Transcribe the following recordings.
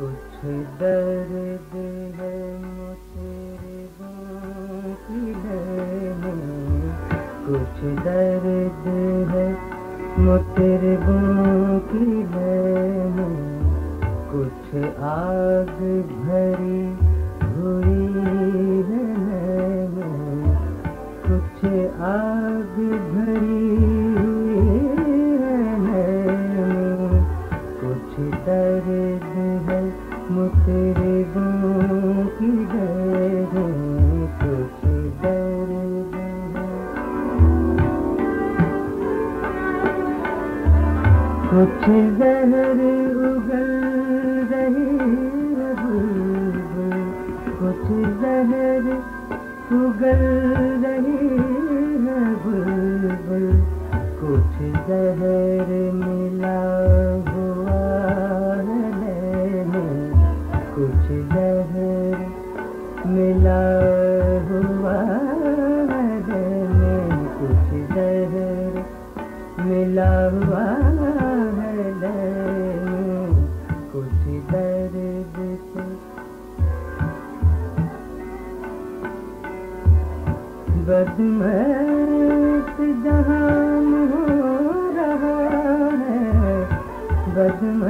کچھ درد ہے متربوں کی میں کچھ درد ہے متربوں کی میں کچھ آگ بھری ہوئی ہے کچھ آگ بھری ہے کی کچھ درد کچھ زہر اگل رہی ہے بلبل کچھ زہر اگل رہی ہے بلبل کچھ زہر ہوا میں کچھ زہر ملا ہوا ہے کچھ درد سے بدمست جہان ہو رہا ہے بدمست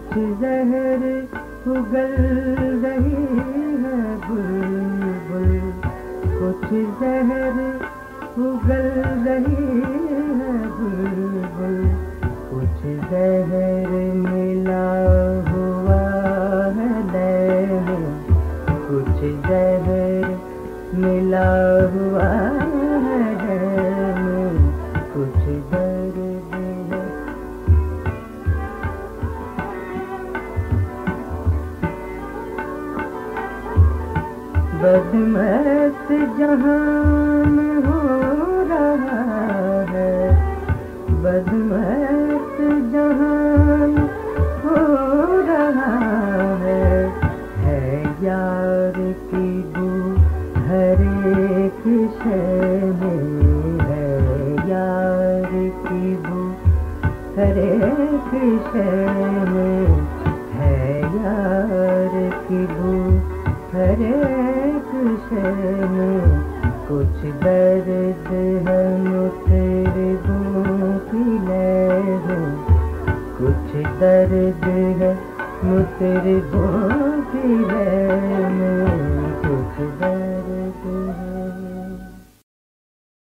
کچھ زہر اگل رہی ہے بلبل، کچھ زہر اگل رہی ہے بلبل، کچھ زہر ملا ہوا ہے لے کچھ زہر ملا ہوا ہے بدمست جہان ہو رہا ہے۔ بدمست جہان ہو رہا ہے۔ ہے یار کی بو ہر ایک شے میں ہے۔ یار کی بو ہر ایک شے میں ہے یار کی بو ہر ایک شے میں کچھ درد ہم تیرے متربوں کی لے کچھ درد ہے متربوں کی لے کچھ درد